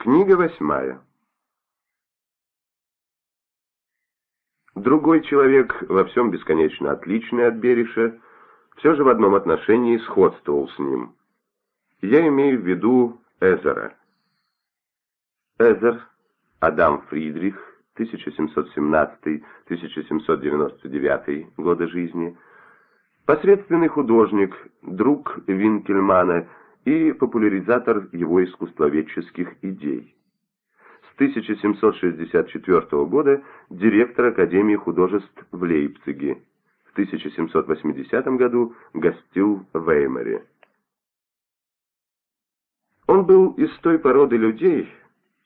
Книга восьмая. Другой человек, во всем бесконечно отличный от Бериша, все же в одном отношении сходствовал с ним. Я имею в виду Эзера. Эзер, Адам Фридрих, 1717-1799 годы жизни, посредственный художник, друг Винкельмана и популяризатор его искусствоведческих идей. С 1764 года директор Академии художеств в Лейпциге. В 1780 году гостил в Веймаре. Он был из той породы людей,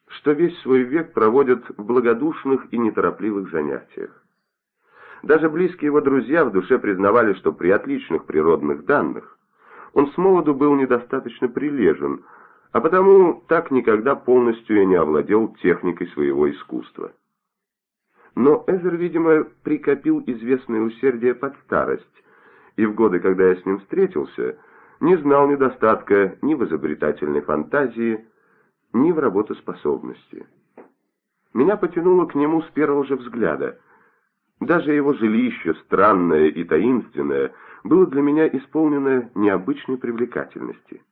что весь свой век проводят в благодушных и неторопливых занятиях. Даже близкие его друзья в душе признавали, что при отличных природных данных он с молоду был недостаточно прилежен, а потому так никогда полностью и не овладел техникой своего искусства. Но Эзер, видимо, прикопил известное усердие под старость, и в годы, когда я с ним встретился, не знал недостатка ни в изобретательной фантазии, ни в работоспособности. Меня потянуло к нему с первого же взгляда. Даже его жилище, странное и таинственное, было для меня исполнено необычной привлекательности.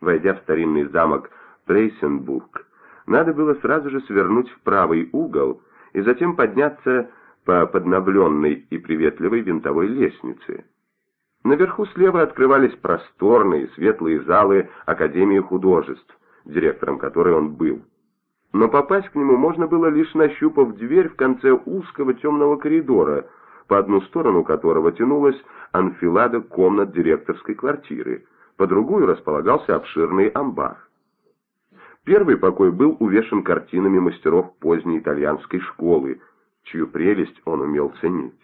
Войдя в старинный замок Прейсенбург, надо было сразу же свернуть в правый угол и затем подняться по подновленной и приветливой винтовой лестнице. Наверху слева открывались просторные светлые залы Академии художеств, директором которой он был. Но попасть к нему можно было лишь нащупав дверь в конце узкого темного коридора, по одну сторону которого тянулась анфилада комнат директорской квартиры, по другую располагался обширный амбар. Первый покой был увешан картинами мастеров поздней итальянской школы, чью прелесть он умел ценить.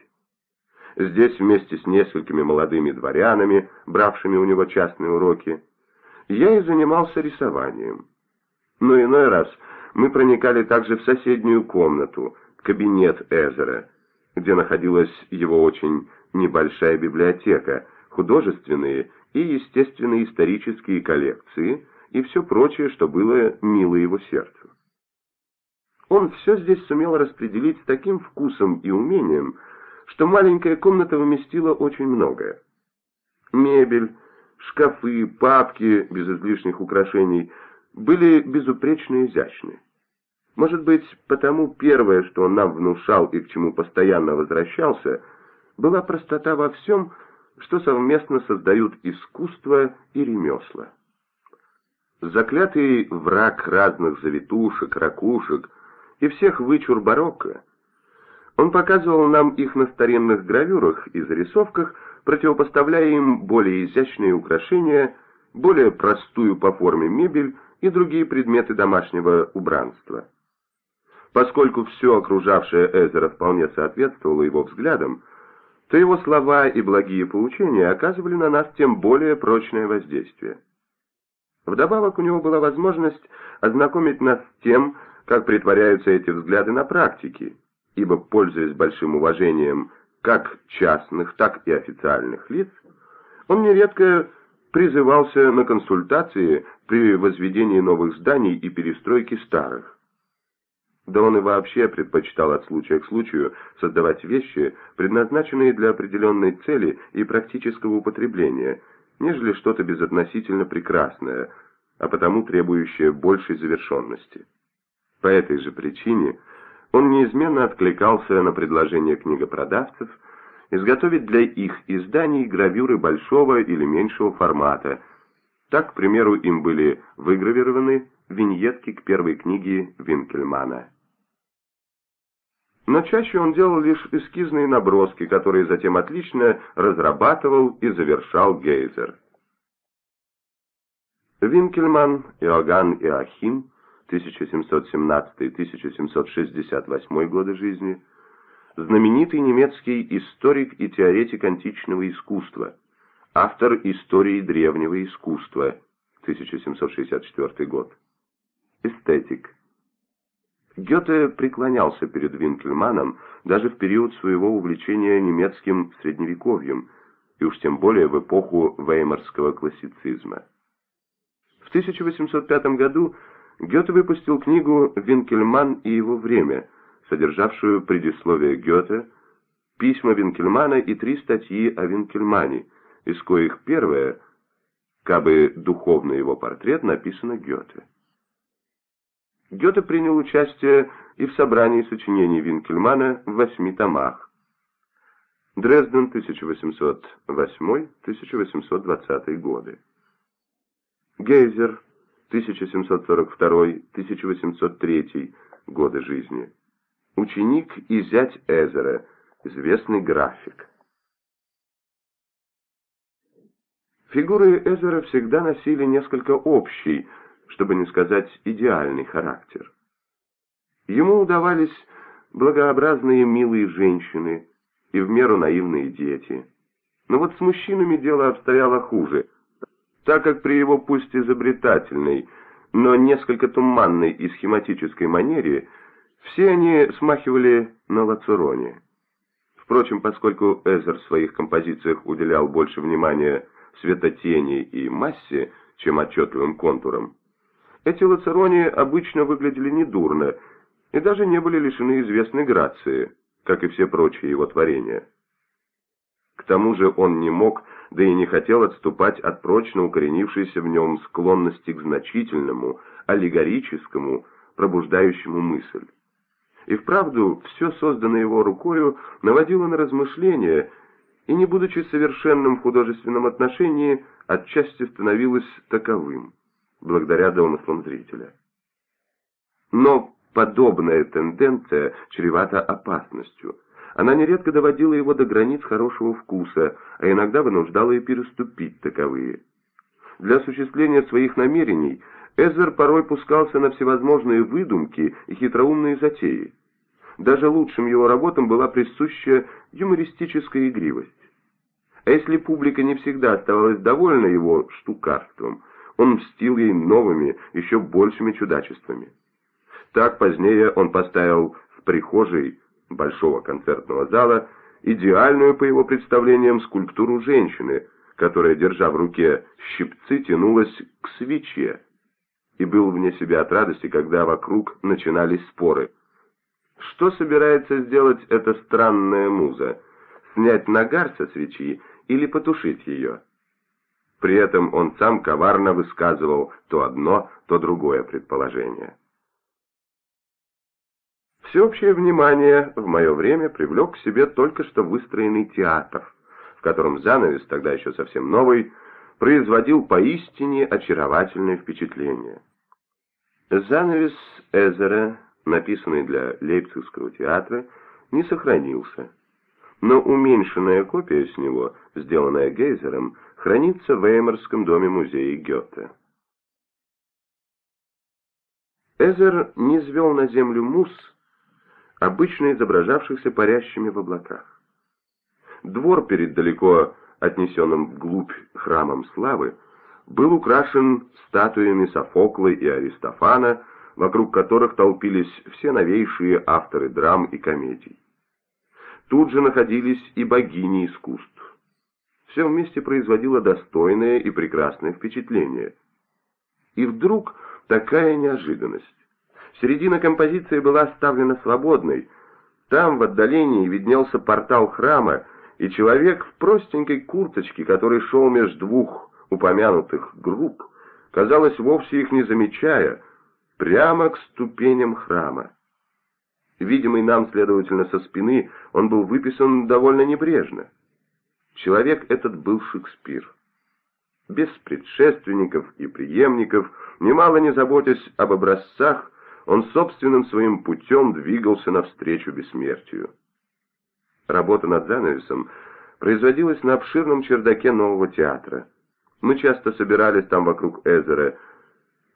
Здесь вместе с несколькими молодыми дворянами, бравшими у него частные уроки, я и занимался рисованием. Но иной раз мы проникали также в соседнюю комнату, кабинет Эзера, где находилась его очень небольшая библиотека, художественные и естественные исторические коллекции и все прочее, что было мило его сердцу. Он все здесь сумел распределить с таким вкусом и умением, что маленькая комната вместила очень многое. Мебель, шкафы, папки без излишних украшений были безупречно изящны. Может быть, потому первое, что он нам внушал и к чему постоянно возвращался, была простота во всем, что совместно создают искусство и ремесла. Заклятый враг разных завитушек, ракушек и всех вычур барокко, он показывал нам их на старинных гравюрах и зарисовках, противопоставляя им более изящные украшения, более простую по форме мебель и другие предметы домашнего убранства. Поскольку все окружавшее Эзера вполне соответствовало его взглядам, то его слова и благие поучения оказывали на нас тем более прочное воздействие. Вдобавок у него была возможность ознакомить нас с тем, как притворяются эти взгляды на практике, ибо, пользуясь большим уважением как частных, так и официальных лиц, он нередко призывался на консультации при возведении новых зданий и перестройке старых. Да он и вообще предпочитал от случая к случаю создавать вещи, предназначенные для определенной цели и практического употребления, нежели что-то безотносительно прекрасное, а потому требующее большей завершенности. По этой же причине он неизменно откликался на предложения книгопродавцев изготовить для их изданий гравюры большого или меньшего формата. Так, к примеру, им были выгравированы виньетки к первой книге Винкельмана. Но чаще он делал лишь эскизные наброски, которые затем отлично разрабатывал и завершал Гейзер. Винкельман, Иоганн Иохим 1717-1768 годы жизни, знаменитый немецкий историк и теоретик античного искусства, автор истории древнего искусства, 1764 год, эстетик. Гёте преклонялся перед Винкельманом даже в период своего увлечения немецким средневековьем, и уж тем более в эпоху веймарского классицизма. В 1805 году Гёте выпустил книгу «Винкельман и его время», содержавшую предисловие Гёте, письма Винкельмана и три статьи о Винкельмане, из коих первая, кабы духовный его портрет, написана Гёте. Гёте принял участие и в собрании сочинений Винкельмана в восьми томах. Дрезден, 1808-1820 годы. Гейзер, 1742-1803 годы жизни. Ученик и зять Эзера, известный график. Фигуры Эзера всегда носили несколько общий, чтобы не сказать идеальный характер. Ему удавались благообразные милые женщины и в меру наивные дети. Но вот с мужчинами дело обстояло хуже, так как при его пусть изобретательной, но несколько туманной и схематической манере все они смахивали на лацероне. Впрочем, поскольку Эзер в своих композициях уделял больше внимания светотени и массе, чем отчетливым контурам, эти лацерони обычно выглядели недурно и даже не были лишены известной грации, как и все прочие его творения. К тому же он не мог, да и не хотел отступать от прочно укоренившейся в нем склонности к значительному, аллегорическому, пробуждающему мысль. И вправду, все созданное его рукою наводило на размышления, и, не будучи совершенным в художественном отношении, отчасти становилось таковым благодаря домыслам зрителя. Но подобная тенденция чревата опасностью. Она нередко доводила его до границ хорошего вкуса, а иногда вынуждала и переступить таковые. Для осуществления своих намерений Эзер порой пускался на всевозможные выдумки и хитроумные затеи. Даже лучшим его работам была присуща юмористическая игривость. А если публика не всегда оставалась довольна его штукарством, он мстил ей новыми, еще большими чудачествами. Так позднее он поставил в прихожей большого концертного зала идеальную, по его представлениям, скульптуру женщины, которая, держа в руке щипцы, тянулась к свече, и был вне себя от радости, когда вокруг начинались споры. Что собирается сделать эта странная муза? Снять нагар со свечи или потушить ее? При этом он сам коварно высказывал то одно, то другое предположение. Всеобщее внимание в мое время привлек к себе только что выстроенный театр, в котором занавес, тогда еще совсем новый, производил поистине очаровательное впечатление. Занавес Эзера, написанный для Лейпцигского театра, не сохранился, но уменьшенная копия с него, сделанная Гейзером, хранится в Веймарском доме-музее Гёте. Эзер не звел на землю мус, обычно изображавшихся парящими в облаках. Двор перед далеко отнесенным вглубь храмом славы был украшен статуями Софокла и Аристофана, вокруг которых толпились все новейшие авторы драм и комедий. Тут же находились и богини искусств. Все вместе производило достойное и прекрасное впечатление. И вдруг такая неожиданность. Середина композиции была оставлена свободной. Там, в отдалении, виднелся портал храма, и человек в простенькой курточке, который шел между двух упомянутых групп, казалось, вовсе их не замечая, прямо к ступеням храма. Видимый нам, следовательно, со спины, он был выписан довольно небрежно. Человек этот был Шекспир. Без предшественников и преемников, немало не заботясь об образцах, он собственным своим путем двигался навстречу бессмертию. Работа над занавесом производилась на обширном чердаке нового театра. Мы часто собирались там вокруг Эзера,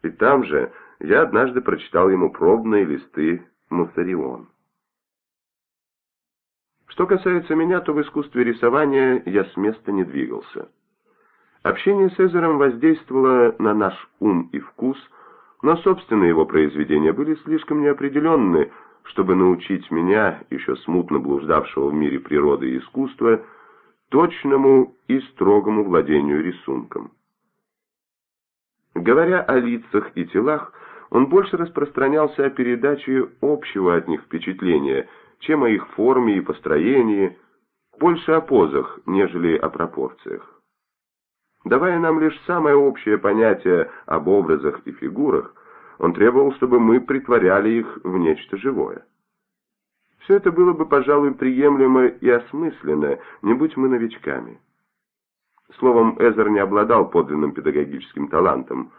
и там же я однажды прочитал ему пробные листы Муссарион. Что касается меня, то в искусстве рисования я с места не двигался. Общение с Эзером воздействовало на наш ум и вкус, но собственные его произведения были слишком неопределенны, чтобы научить меня, еще смутно блуждавшего в мире природы и искусства, точному и строгому владению рисунком. Говоря о лицах и телах, Он больше распространялся о передаче общего от них впечатления, чем о их форме и построении, больше о позах, нежели о пропорциях. Давая нам лишь самое общее понятие об образах и фигурах, он требовал, чтобы мы притворяли их в нечто живое. Все это было бы, пожалуй, приемлемо и осмысленно, не будь мы новичками. Словом, Эзер не обладал подлинным педагогическим талантом,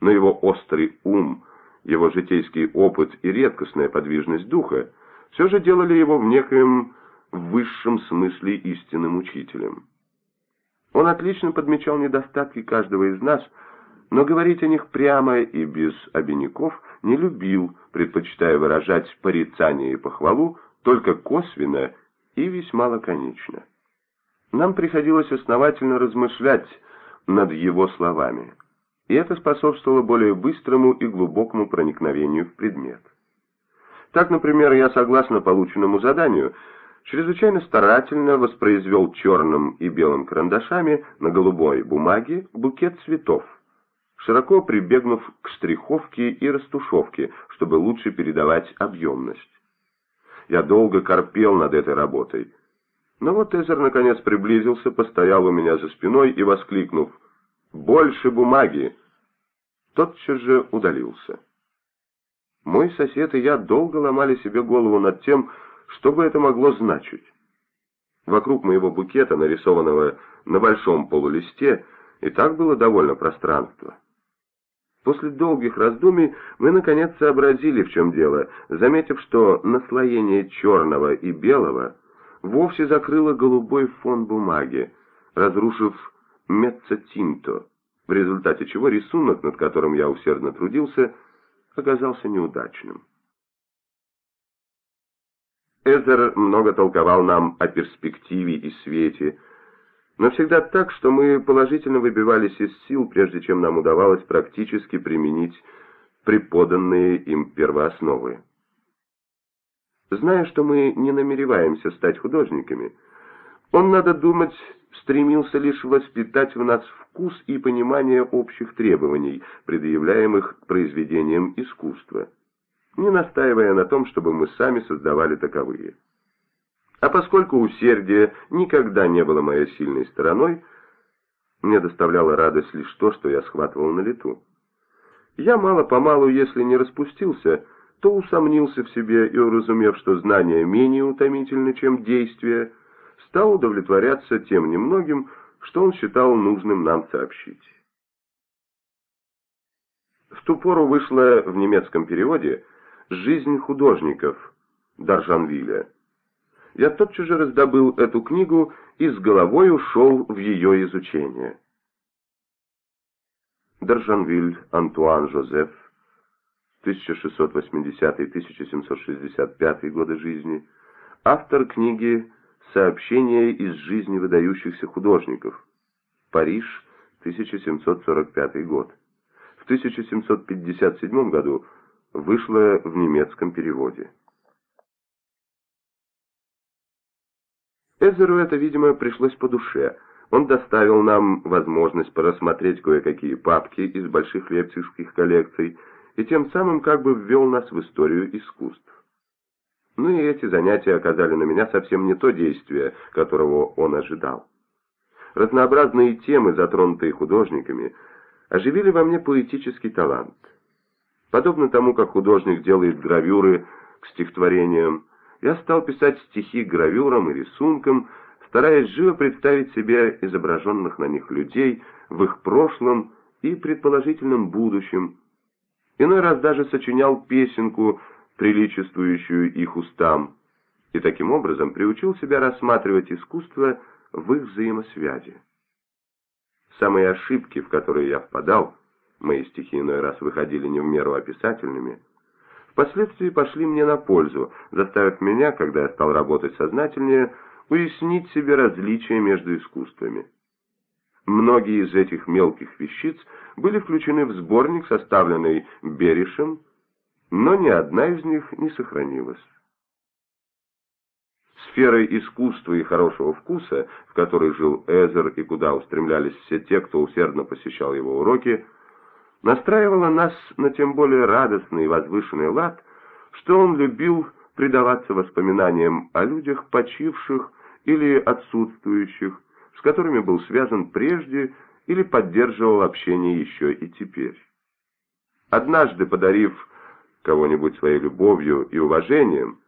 но его острый ум, его житейский опыт и редкостная подвижность духа все же делали его в некоем высшем смысле истинным учителем. Он отлично подмечал недостатки каждого из нас, но говорить о них прямо и без обиняков не любил, предпочитая выражать порицание и похвалу только косвенно и весьма лаконично. Нам приходилось основательно размышлять над его словами, и это способствовало более быстрому и глубокому проникновению в предмет. Так, например, я, согласно полученному заданию, чрезвычайно старательно воспроизвел черным и белым карандашами на голубой бумаге букет цветов, широко прибегнув к штриховке и растушевке, чтобы лучше передавать объемность. Я долго корпел над этой работой. Но вот Эзер наконец приблизился, постоял у меня за спиной и, воскликнув «Больше бумаги!», тотчас же удалился. Мой сосед и я долго ломали себе голову над тем, что бы это могло значить? Вокруг моего букета, нарисованного на большом полулисте, и так было довольно пространства. После долгих раздумий мы наконец сообразили, в чем дело, заметив, что наслоение черного и белого вовсе закрыло голубой фон бумаги, разрушив меццатинто, в результате чего рисунок, над которым я усердно трудился, оказался неудачным. Эзер много толковал нам о перспективе и свете, но всегда так, что мы положительно выбивались из сил, прежде чем нам удавалось практически применить преподанные им первоосновы. Зная, что мы не намереваемся стать художниками, он, надо думать, стремился лишь воспитать в нас вкус и понимание общих требований, предъявляемых произведениям искусства не настаивая на том, чтобы мы сами создавали таковые. А поскольку усердие никогда не было моей сильной стороной, мне доставляло радость лишь то, что я схватывал на лету. Я мало-помалу, если не распустился, то усомнился в себе и, уразумев, что знание менее утомительно, чем действие, стал удовлетворяться тем немногим, что он считал нужным нам сообщить. В ту пору вышло в немецком переводе «Жизнь художников» Даржанвиля. Я тотчас же раздобыл эту книгу и с головой ушел в ее изучение. Даржанвиль Антуан Жозеф, 1680-1765 годы жизни, автор книги «Сообщения из жизни выдающихся художников», Париж, 1745 год. В 1757 году вышло в немецком переводе. Эзеру это, видимо, пришлось по душе. Он доставил нам возможность порассмотреть кое-какие папки из больших лейпцигских коллекций и тем самым как бы ввел нас в историю искусств. Ну и эти занятия оказали на меня совсем не то действие, которого он ожидал. Разнообразные темы, затронутые художниками, оживили во мне поэтический талант – Подобно тому, как художник делает гравюры к стихотворениям, я стал писать стихи гравюрам и рисункам, стараясь живо представить себе изображенных на них людей в их прошлом и предположительном будущем. Иной раз даже сочинял песенку, приличествующую их устам, и таким образом приучил себя рассматривать искусство в их взаимосвязи. Самые ошибки, в которые я впадал, мои стихи иной раз выходили не в меру описательными, впоследствии пошли мне на пользу, заставив меня, когда я стал работать сознательнее, уяснить себе различия между искусствами. Многие из этих мелких вещиц были включены в сборник, составленный Беришем, но ни одна из них не сохранилась. Сферой искусства и хорошего вкуса, в которой жил Эзер и куда устремлялись все те, кто усердно посещал его уроки, настраивало нас на тем более радостный и возвышенный лад, что он любил предаваться воспоминаниям о людях, почивших или отсутствующих, с которыми был связан прежде или поддерживал общение еще и теперь. Однажды подарив кого-нибудь своей любовью и уважением,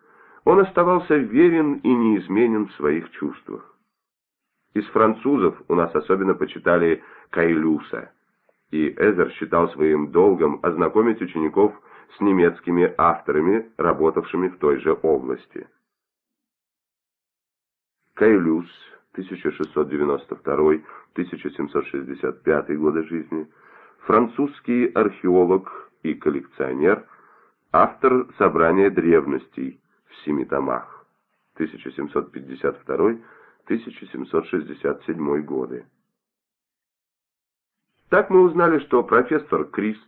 он оставался верен и неизменен в своих чувствах. Из французов у нас особенно почитали Кайлюса, и Эзер считал своим долгом ознакомить учеников с немецкими авторами, работавшими в той же области. Кайлюс, 1692-1765 годы жизни, французский археолог и коллекционер, автор собрания древностей в семи томах, 1752-1767 годы. Так мы узнали, что профессор Крист,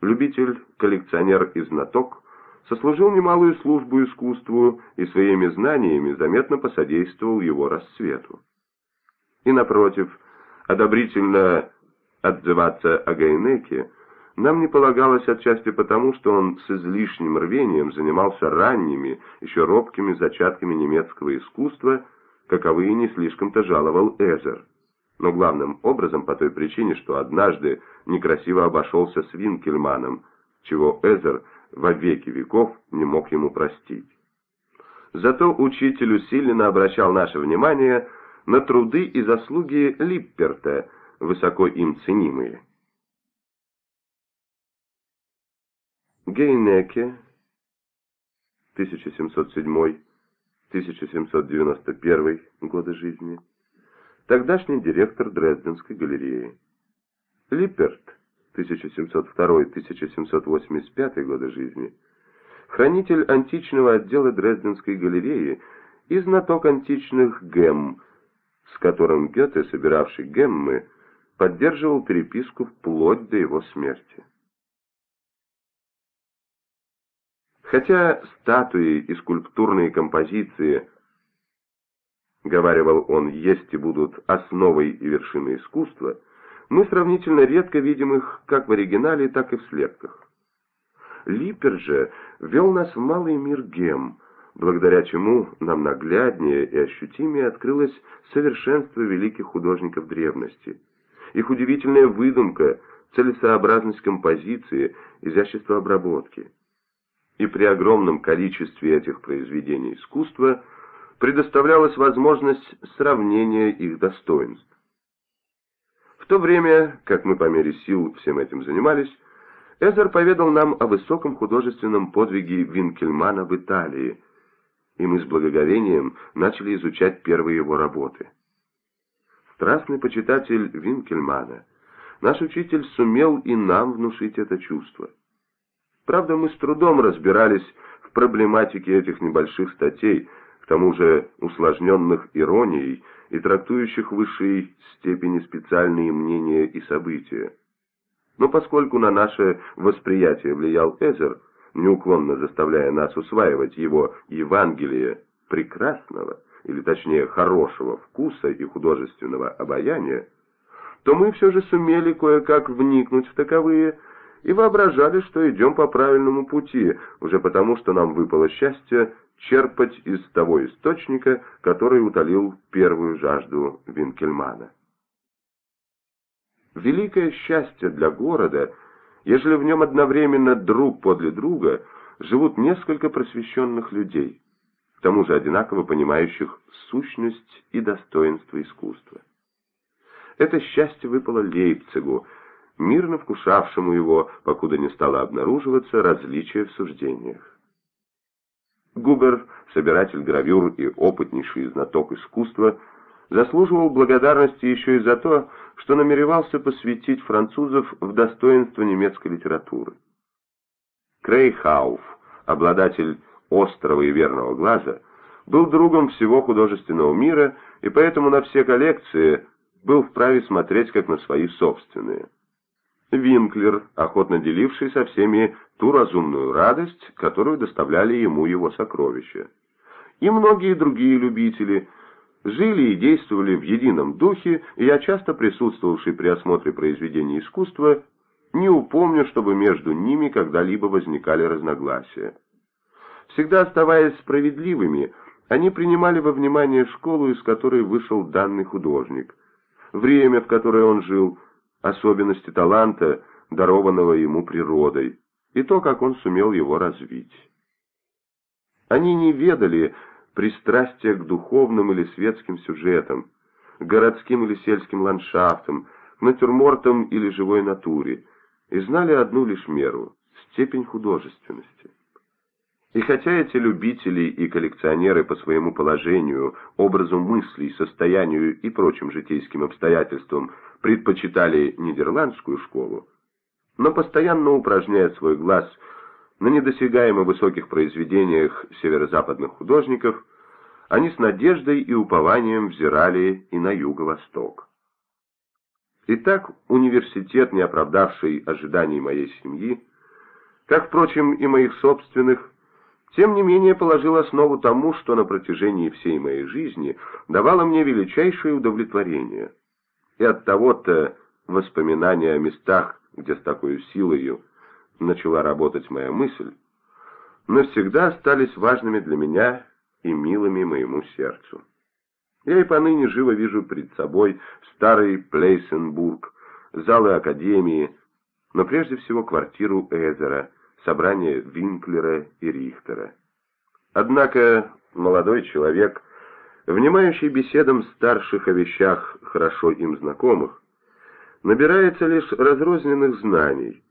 любитель, коллекционер и знаток, сослужил немалую службу искусству и своими знаниями заметно посодействовал его расцвету. И напротив, одобрительно отзываться о Гайнеке нам не полагалось отчасти потому, что он с излишним рвением занимался ранними, еще робкими зачатками немецкого искусства, каковые не слишком-то жаловал Эзер но главным образом по той причине, что однажды некрасиво обошелся с Винкельманом, чего Эзер во веки веков не мог ему простить. Зато учитель усиленно обращал наше внимание на труды и заслуги Липперта, высоко им ценимые. Гейнеке, 1707-1791 годы жизни, тогдашний директор Дрезденской галереи. Липперт, 1702-1785 годы жизни, хранитель античного отдела Дрезденской галереи и знаток античных гемм, с которым Гёте, собиравший геммы, поддерживал переписку вплоть до его смерти. Хотя статуи и скульптурные композиции говаривал он, есть и будут основой и вершиной искусства, мы сравнительно редко видим их как в оригинале, так и в слепках. Липпер же вел нас в малый мир гем, благодаря чему нам нагляднее и ощутимее открылось совершенство великих художников древности, их удивительная выдумка, целесообразность композиции, изящество обработки. И при огромном количестве этих произведений искусства – предоставлялась возможность сравнения их достоинств. В то время, как мы по мере сил всем этим занимались, Эзер поведал нам о высоком художественном подвиге Винкельмана в Италии, и мы с благоговением начали изучать первые его работы. Страстный почитатель Винкельмана, наш учитель сумел и нам внушить это чувство. Правда, мы с трудом разбирались в проблематике этих небольших статей, к тому же усложненных иронией и трактующих в высшей степени специальные мнения и события. Но поскольку на наше восприятие влиял Эзер, неуклонно заставляя нас усваивать его Евангелие прекрасного, или точнее хорошего вкуса и художественного обаяния, то мы все же сумели кое-как вникнуть в таковые и воображали, что идем по правильному пути, уже потому, что нам выпало счастье черпать из того источника, который утолил первую жажду Винкельмана. Великое счастье для города, ежели в нем одновременно друг подле друга живут несколько просвещенных людей, к тому же одинаково понимающих сущность и достоинство искусства. Это счастье выпало Лейпцигу, мирно вкушавшему его, покуда не стало обнаруживаться различия в суждениях. Губер, собиратель гравюр и опытнейший знаток искусства, заслуживал благодарности еще и за то, что намеревался посвятить французов в достоинство немецкой литературы. Крейхауф, обладатель острого и верного глаза, был другом всего художественного мира и поэтому на все коллекции был вправе смотреть как на свои собственные. Винклер, охотно деливший со всеми ту разумную радость, которую доставляли ему его сокровища. И многие другие любители жили и действовали в едином духе, и я часто присутствовавший при осмотре произведений искусства, не упомню, чтобы между ними когда-либо возникали разногласия. Всегда оставаясь справедливыми, они принимали во внимание школу, из которой вышел данный художник, время, в которое он жил, особенности таланта, дарованного ему природой, и то, как он сумел его развить. Они не ведали пристрастия к духовным или светским сюжетам, городским или сельским ландшафтам, натюрмортам или живой натуре, и знали одну лишь меру – степень художественности. И хотя эти любители и коллекционеры по своему положению, образу мыслей, состоянию и прочим житейским обстоятельствам предпочитали нидерландскую школу, но постоянно упражняя свой глаз на недосягаемо высоких произведениях северо-западных художников, они с надеждой и упованием взирали и на юго-восток. Итак, университет, не оправдавший ожиданий моей семьи, как, впрочем, и моих собственных, тем не менее положил основу тому, что на протяжении всей моей жизни давало мне величайшее удовлетворение. И от того-то воспоминания о местах, где с такой силой начала работать моя мысль, навсегда остались важными для меня и милыми моему сердцу. Я и поныне живо вижу перед собой старый Плейсенбург, залы Академии, но прежде всего квартиру Эзера, собрание Винклера и Рихтера. Однако молодой человек, внимающий беседам старших о вещах, хорошо им знакомых, набирается лишь разрозненных знаний,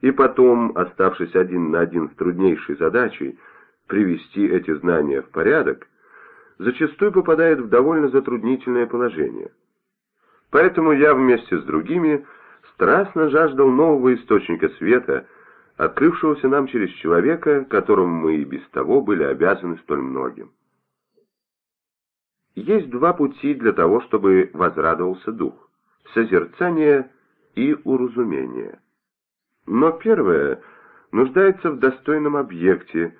и потом, оставшись один на один с труднейшей задачей, привести эти знания в порядок, зачастую попадает в довольно затруднительное положение. Поэтому я вместе с другими страстно жаждал нового источника света, открывшегося нам через человека, которому мы и без того были обязаны столь многим. Есть два пути для того, чтобы возрадовался дух – созерцание и уразумение. Но первое нуждается в достойном объекте,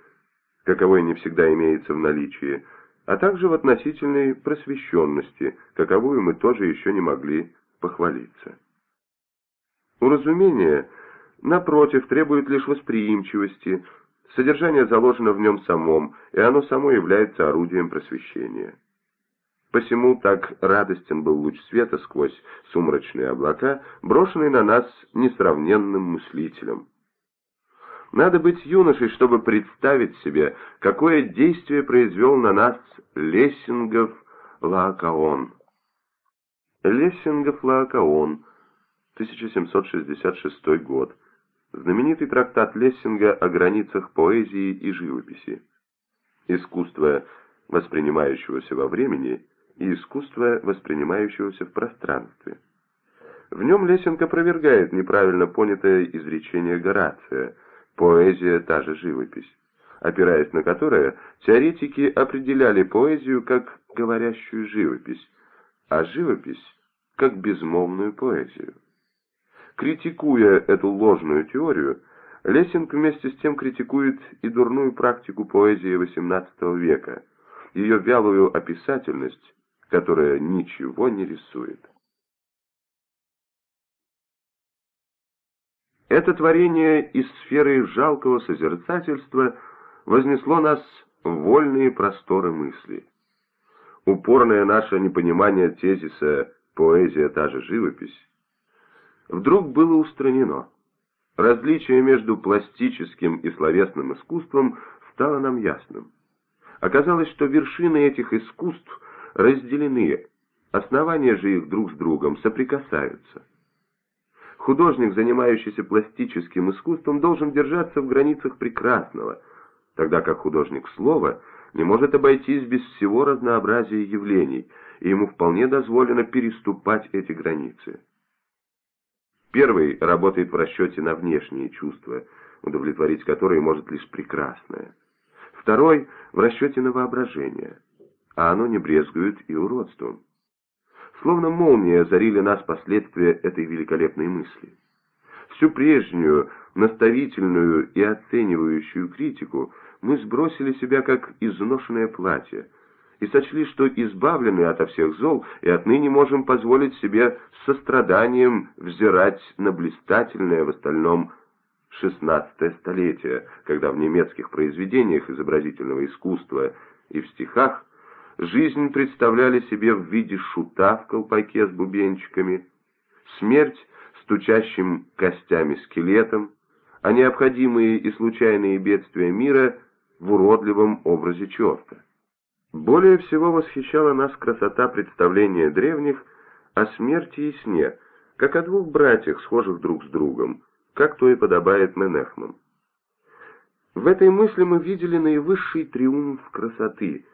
каковой не всегда имеется в наличии, а также в относительной просвещенности, каковую мы тоже еще не могли похвалиться. Уразумение – напротив, требует лишь восприимчивости, содержание заложено в нем самом, и оно само является орудием просвещения. Посему так радостен был луч света сквозь сумрачные облака, брошенный на нас несравненным мыслителем. Надо быть юношей, чтобы представить себе, какое действие произвел на нас Лессингов Лаокаон. Лессингов Лаокаон, 1766 год. Знаменитый трактат Лессинга о границах поэзии и живописи. Искусство, воспринимающегося во времени, и искусство, воспринимающегося в пространстве. В нем Лессинг опровергает неправильно понятое изречение Горация «поэзия – та же живопись», опираясь на которое теоретики определяли поэзию как говорящую живопись, а живопись – как безмолвную поэзию. Критикуя эту ложную теорию, Лессинг вместе с тем критикует и дурную практику поэзии XVIII века, ее вялую описательность, которая ничего не рисует. Это творение из сферы жалкого созерцательства вознесло нас в вольные просторы мысли. Упорное наше непонимание тезиса «поэзия та же живопись» вдруг было устранено. Различие между пластическим и словесным искусством стало нам ясным. Оказалось, что вершины этих искусств разделены, основания же их друг с другом соприкасаются. Художник, занимающийся пластическим искусством, должен держаться в границах прекрасного, тогда как художник слова не может обойтись без всего разнообразия явлений, и ему вполне дозволено переступать эти границы. Первый работает в расчете на внешние чувства, удовлетворить которые может лишь прекрасное. Второй – в расчете на воображение, а оно не брезгует и уродством. Словно молния озарили нас последствия этой великолепной мысли. Всю прежнюю, наставительную и оценивающую критику мы сбросили себя как изношенное платье, и сочли, что избавлены ото всех зол, и отныне можем позволить себе с состраданием взирать на блистательное в остальном XVI столетие, когда в немецких произведениях изобразительного искусства и в стихах жизнь представляли себе в виде шута в колпаке с бубенчиками, смерть стучащим костями скелетом, а необходимые и случайные бедствия мира в уродливом образе черта. Более всего восхищала нас красота представления древних о смерти и сне, как о двух братьях, схожих друг с другом, как то и подобает Менехман. В этой мысли мы видели наивысший триумф красоты,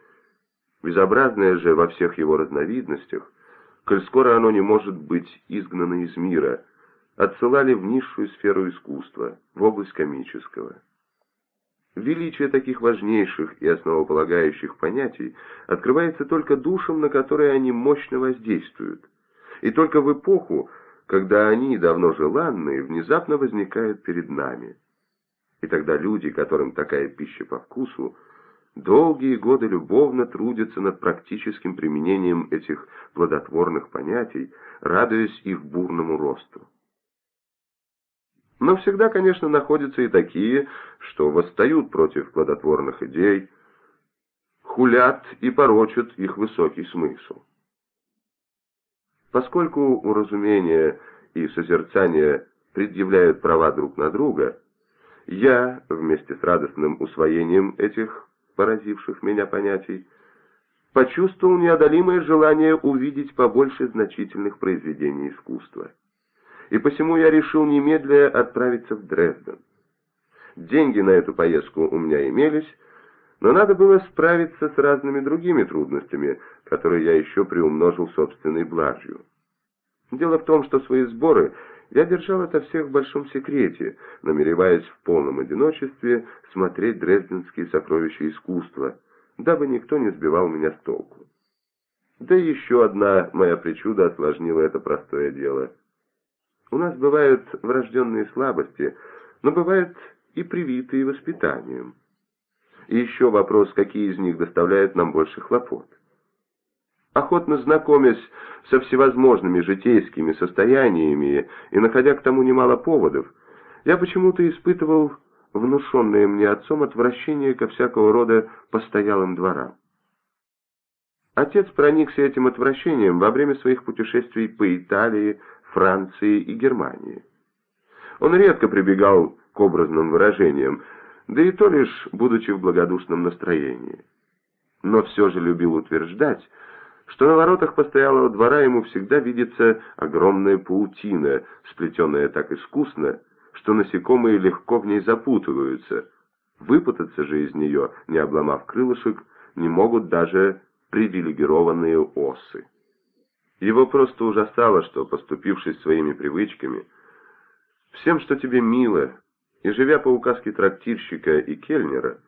безобразное же во всех его разновидностях, коль скоро оно не может быть изгнано из мира, отсылали в низшую сферу искусства, в область комического. Величие таких важнейших и основополагающих понятий открывается только душам, на которые они мощно воздействуют, и только в эпоху, когда они, давно желанные, внезапно возникают перед нами. И тогда люди, которым такая пища по вкусу, долгие годы любовно трудятся над практическим применением этих плодотворных понятий, радуясь их бурному росту. Но всегда, конечно, находятся и такие, что восстают против плодотворных идей, хулят и порочат их высокий смысл. Поскольку уразумение и созерцание предъявляют права друг на друга, я, вместе с радостным усвоением этих поразивших меня понятий, почувствовал неодолимое желание увидеть побольше значительных произведений искусства и посему я решил немедля отправиться в Дрезден. Деньги на эту поездку у меня имелись, но надо было справиться с разными другими трудностями, которые я еще приумножил собственной блажью. Дело в том, что свои сборы я держал ото всех в большом секрете, намереваясь в полном одиночестве смотреть дрезденские сокровища искусства, дабы никто не сбивал меня с толку. Да и еще одна моя причуда осложнила это простое дело — у нас бывают врожденные слабости, но бывают и привитые воспитанием. И еще вопрос, какие из них доставляют нам больше хлопот. Охотно знакомясь со всевозможными житейскими состояниями и находя к тому немало поводов, я почему-то испытывал внушенное мне отцом отвращение ко всякого рода постоялым дворам. Отец проникся этим отвращением во время своих путешествий по Италии, Франции и Германии. Он редко прибегал к образным выражениям, да и то лишь будучи в благодушном настроении. Но все же любил утверждать, что на воротах постоялого двора ему всегда видится огромная паутина, сплетенная так искусно, что насекомые легко в ней запутываются. Выпутаться же из нее, не обломав крылышек, не могут даже привилегированные осы. Его просто ужасало, что, поступившись своими привычками, всем, что тебе мило, и живя по указке трактирщика и кельнера,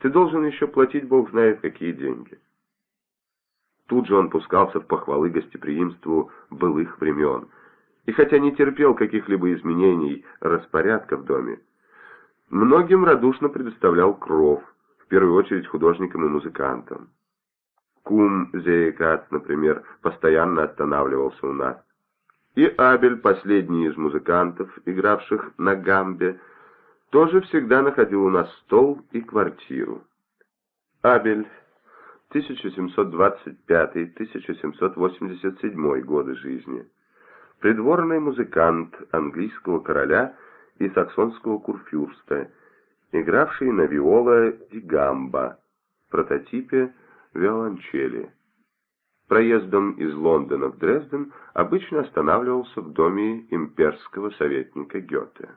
ты должен еще платить бог знает какие деньги. Тут же он пускался в похвалы гостеприимству былых времен, и хотя не терпел каких-либо изменений распорядка в доме, многим радушно предоставлял кров, в первую очередь художникам и музыкантам. Кум Зеекац, например, постоянно останавливался у нас. И Абель, последний из музыкантов, игравших на гамбе, тоже всегда находил у нас стол и квартиру. Абель, 1725-1787 годы жизни. Придворный музыкант английского короля и саксонского курфюрста, игравший на виола и гамба, прототипе виолончели. Проездом из Лондона в Дрезден обычно останавливался в доме имперского советника Гёте.